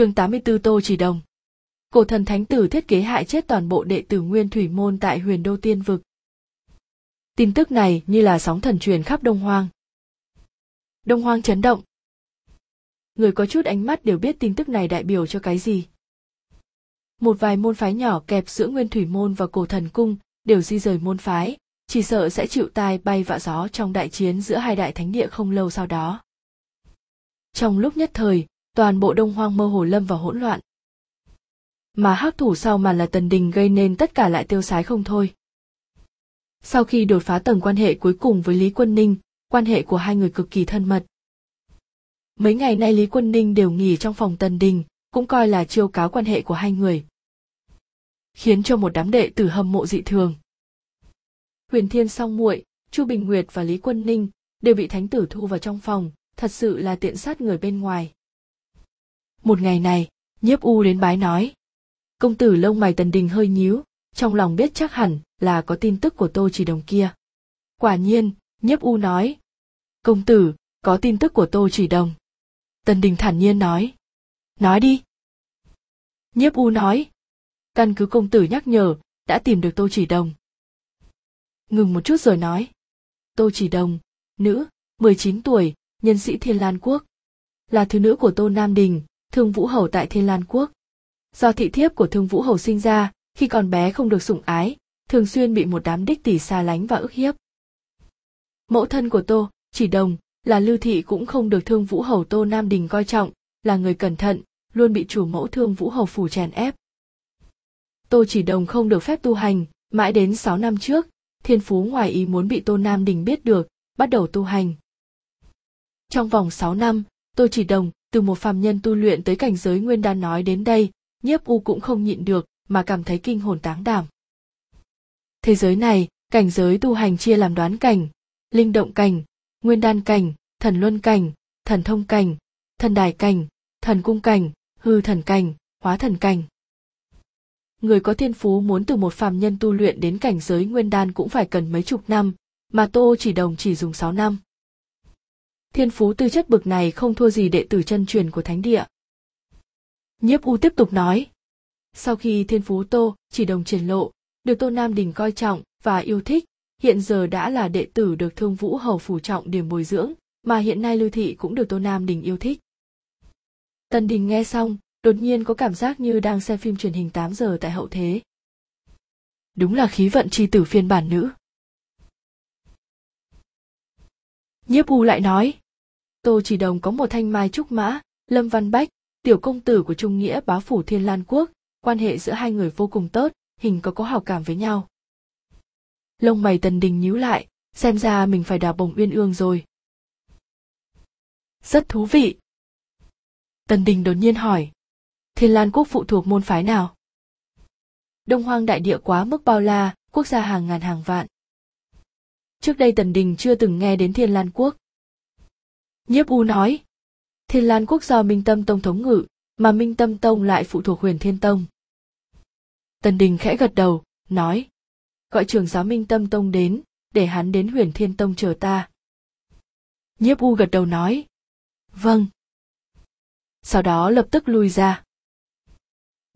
chương 84 Tô Chỉ Đồng Cổ thần thánh tử thiết kế hại chết toàn bộ đệ tử nguyên thủy môn tại huyền đô tiên vực. Tin tức này như là sóng thần truyền khắp Đông Hoang. Đông Hoang chấn động. Người có chút ánh mắt đều biết tin tức này đại biểu cho cái gì. Một vài môn phái nhỏ kẹp giữa nguyên thủy môn và cổ thần cung đều di rời môn phái, chỉ sợ sẽ chịu tai bay vạ gió trong đại chiến giữa hai đại thánh địa không lâu sau đó. Trong lúc nhất thời, toàn bộ đông hoang mơ hồ lâm vào hỗn loạn. Mà hắc thủ sau màn là tần đình gây nên tất cả lại tiêu sái không thôi. Sau khi đột phá tầng quan hệ cuối cùng với Lý Quân Ninh, quan hệ của hai người cực kỳ thân mật. Mấy ngày nay Lý Quân Ninh đều nghỉ trong phòng tần đình, cũng coi là chiêu cáo quan hệ của hai người. Khiến cho một đám đệ tử hâm mộ dị thường. Huyền Thiên Song Muội, Chu Bình Nguyệt và Lý Quân Ninh đều bị thánh tử thu vào trong phòng, thật sự là tiện sát người bên ngoài. Một ngày này, nhiếp u đến bái nói. Công tử lông mày tần đình hơi nhíu, trong lòng biết chắc hẳn là có tin tức của tô chỉ đồng kia. Quả nhiên, nhiếp u nói. Công tử, có tin tức của tô chỉ đồng. Tần đình thản nhiên nói. Nói đi. Nhiếp u nói. Căn cứ công tử nhắc nhở, đã tìm được tô chỉ đồng. Ngừng một chút rồi nói. Tô chỉ đồng, nữ, 19 tuổi, nhân sĩ Thiên Lan Quốc. Là thứ nữ của Tô Nam Đình, Thương Vũ Hầu tại Thiên Lan Quốc. Do thị thiếp của Thương Vũ Hầu sinh ra, khi còn bé không được sủng ái, thường xuyên bị một đám đích tỷ xa lánh và ức hiếp. Mẫu thân của Tô, chỉ đồng, là Lưu Thị cũng không được Thương Vũ Hầu Tô Nam Đình coi trọng, là người cẩn thận, luôn bị chủ mẫu Thương Vũ Hầu phủ chèn ép. Tô chỉ đồng không được phép tu hành, mãi đến 6 năm trước, thiên phú ngoài ý muốn bị Tô Nam Đình biết được, bắt đầu tu hành. Trong vòng 6 năm, Tô Chỉ Đồng từ một phàm nhân tu luyện tới cảnh giới nguyên đan nói đến đây, nhiếp u cũng không nhịn được mà cảm thấy kinh hồn táng đảm. Thế giới này, cảnh giới tu hành chia làm đoán cảnh, linh động cảnh, nguyên đan cảnh, thần luân cảnh, thần thông cảnh, thần đài cảnh, thần cung cảnh, hư thần cảnh, hóa thần cảnh. Người có thiên phú muốn từ một phàm nhân tu luyện đến cảnh giới nguyên đan cũng phải cần mấy chục năm, mà Tô chỉ đồng chỉ dùng 6 năm. Thiên phú tư chất bực này không thua gì đệ tử chân truyền của thánh địa. Nhiếp U tiếp tục nói. Sau khi thiên phú Tô chỉ đồng triển lộ, được Tô Nam Đình coi trọng và yêu thích, hiện giờ đã là đệ tử được Thương Vũ Hầu phủ trọng điểm bồi dưỡng, mà hiện nay Lưu Thị cũng được Tô Nam Đình yêu thích. Tần Đình nghe xong, đột nhiên có cảm giác như đang xem phim truyền hình 8 giờ tại hậu thế. Đúng là khí vận chi tử phiên bản nữ. Nhiếp U lại nói, Tô Chỉ Đồng có một thanh mai trúc mã, Lâm Văn Bách, tiểu công tử của Trung Nghĩa bá phủ Thiên Lan Quốc, quan hệ giữa hai người vô cùng tốt, hình có có hào cảm với nhau. Lông mày Tần Đình nhíu lại, xem ra mình phải đào bồng uyên ương rồi. Rất thú vị. Tần Đình đột nhiên hỏi, Thiên Lan Quốc phụ thuộc môn phái nào? Đông Hoang đại địa quá mức bao la, quốc gia hàng ngàn hàng vạn. Trước đây Tần Đình chưa từng nghe đến Thiên Lan Quốc. Nhiếp U nói, Thiên Lan Quốc do Minh Tâm Tông thống ngự, mà Minh Tâm Tông lại phụ thuộc Huyền Thiên Tông. Tần Đình khẽ gật đầu, nói, gọi trưởng giáo Minh Tâm Tông đến, để hắn đến Huyền Thiên Tông chờ ta. Nhiếp U gật đầu nói, vâng. Sau đó lập tức lui ra.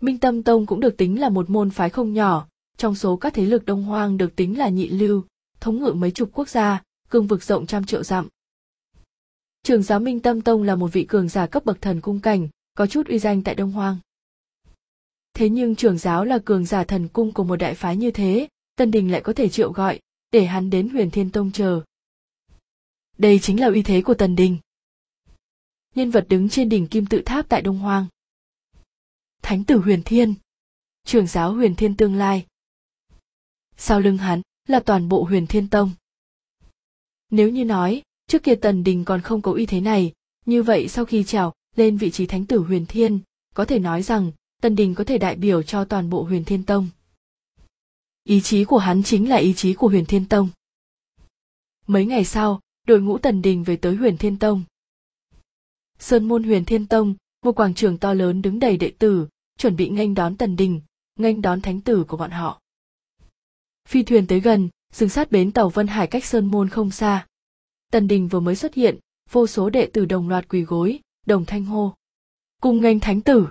Minh Tâm Tông cũng được tính là một môn phái không nhỏ, trong số các thế lực Đông Hoang được tính là nhị lưu, thống ngự mấy chục quốc gia, cương vực rộng trăm triệu dặm. Trường giáo Minh Tâm Tông là một vị cường giả cấp bậc thần cung cảnh, có chút uy danh tại Đông Hoang. Thế nhưng trưởng giáo là cường giả thần cung của một đại phái như thế, Tân Đình lại có thể triệu gọi, để hắn đến huyền thiên tông chờ. Đây chính là uy thế của Tần Đình. Nhân vật đứng trên đỉnh kim tự tháp tại Đông Hoang. Thánh tử huyền thiên. Trưởng giáo huyền thiên tương lai. Sau lưng hắn là toàn bộ huyền thiên tông. Nếu như nói, trước kia tần đình còn không có uy thế này, như vậy sau khi trèo lên vị trí thánh tử huyền thiên, có thể nói rằng tần đình có thể đại biểu cho toàn bộ huyền thiên tông. Ý chí của hắn chính là ý chí của huyền thiên tông. Mấy ngày sau, đội ngũ tần đình về tới huyền thiên tông. Sơn môn huyền thiên tông, một quảng trường to lớn đứng đầy đệ tử, chuẩn bị nghênh đón tần đình, nghênh đón thánh tử của bọn họ. Phi thuyền tới gần, dừng sát bến tàu Vân Hải cách Sơn Môn không xa. Tần Đình vừa mới xuất hiện, vô số đệ tử đồng loạt quỳ gối, đồng thanh hô. cung nghênh thánh tử!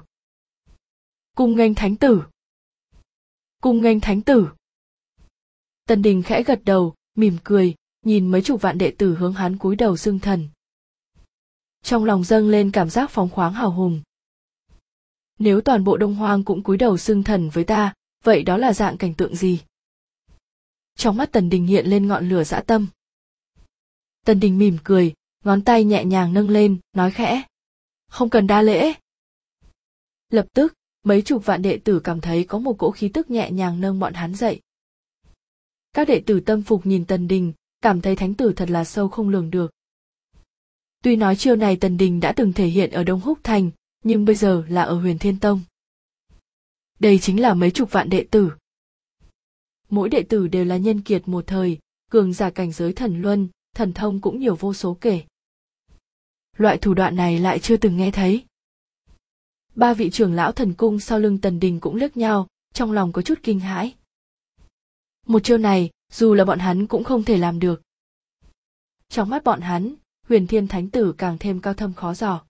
Cung nghênh thánh tử! Cung nghênh thánh tử! Tần đình khẽ gật đầu mỉm cười nhìn mấy chục vạn đệ tử hướng hắn cúi đầu xưng thần. Trong lòng dâng lên cảm giác phóng khoáng hào hùng. Nếu toàn bộ đông hoang cũng cúi đầu xưng thần với ta vậy đó là dạng cảnh tượng gì? Trong mắt tần đình hiện lên ngọn lửa dã tâm. Tần đình mỉm cười, ngón tay nhẹ nhàng nâng lên, nói khẽ. Không cần đa lễ. Lập tức, mấy chục vạn đệ tử cảm thấy có một cỗ khí tức nhẹ nhàng nâng bọn hắn dậy. Các đệ tử tâm phục nhìn tần đình, cảm thấy thánh tử thật là sâu không lường được. Tuy nói chiêu này tần đình đã từng thể hiện ở đông húc thành, nhưng bây giờ là ở huyền thiên tông. Đây chính là mấy chục vạn đệ tử mỗi đệ tử đều là nhân kiệt một thời, cường giả cảnh giới thần luân, thần thông cũng nhiều vô số kể. Loại thủ đoạn này lại chưa từng nghe thấy. Ba vị trưởng lão thần cung sau lưng tần đình cũng liếc nhau, trong lòng có chút kinh hãi. Một chiêu này, dù là bọn hắn cũng không thể làm được. Trong mắt bọn hắn, huyền thiên thánh tử càng thêm cao thâm khó giỏ